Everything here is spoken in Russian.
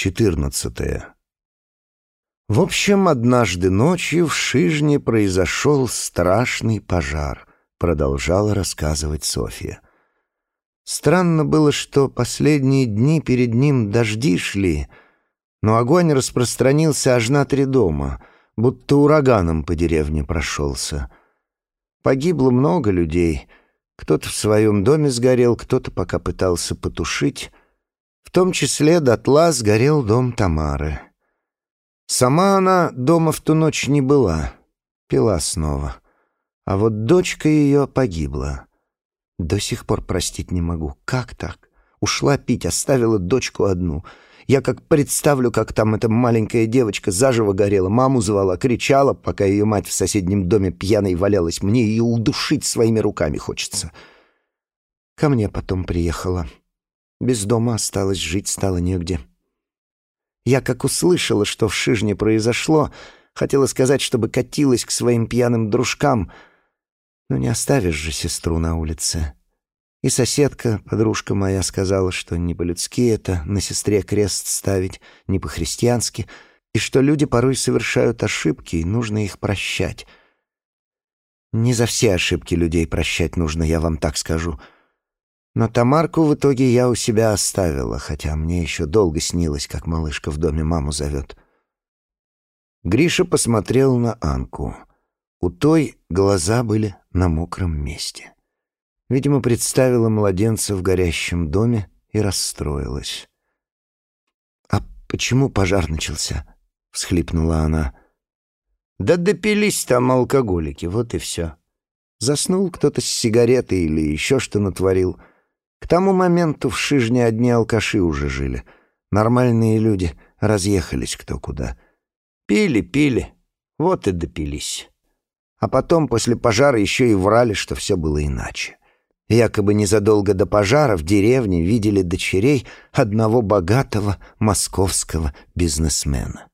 14. В общем, однажды ночью в Шижне произошел страшный пожар, продолжала рассказывать Софья. Странно было, что последние дни перед ним дожди шли, но огонь распространился аж на три дома, будто ураганом по деревне прошелся. Погибло много людей, кто-то в своем доме сгорел, кто-то пока пытался потушить, в том числе дотла сгорел дом Тамары. Сама она дома в ту ночь не была, пила снова. А вот дочка ее погибла. До сих пор простить не могу. Как так? Ушла пить, оставила дочку одну. Я как представлю, как там эта маленькая девочка заживо горела, маму звала, кричала, пока ее мать в соседнем доме пьяной валялась. Мне ее удушить своими руками хочется. Ко мне потом приехала. Без дома осталось, жить стало негде. Я как услышала, что в Шижне произошло, хотела сказать, чтобы катилась к своим пьяным дружкам, но не оставишь же сестру на улице. И соседка, подружка моя, сказала, что не по-людски это на сестре крест ставить, не по-христиански, и что люди порой совершают ошибки, и нужно их прощать. Не за все ошибки людей прощать нужно, я вам так скажу — но Тамарку в итоге я у себя оставила, хотя мне еще долго снилось, как малышка в доме маму зовет. Гриша посмотрел на Анку. У той глаза были на мокром месте. Видимо, представила младенца в горящем доме и расстроилась. «А почему пожар начался?» — всхлипнула она. «Да допились там алкоголики, вот и все. Заснул кто-то с сигаретой или еще что натворил». Тому моменту в Шижне одни алкаши уже жили. Нормальные люди разъехались кто куда. Пили, пили, вот и допились. А потом, после пожара, еще и врали, что все было иначе. Якобы незадолго до пожара в деревне видели дочерей одного богатого московского бизнесмена.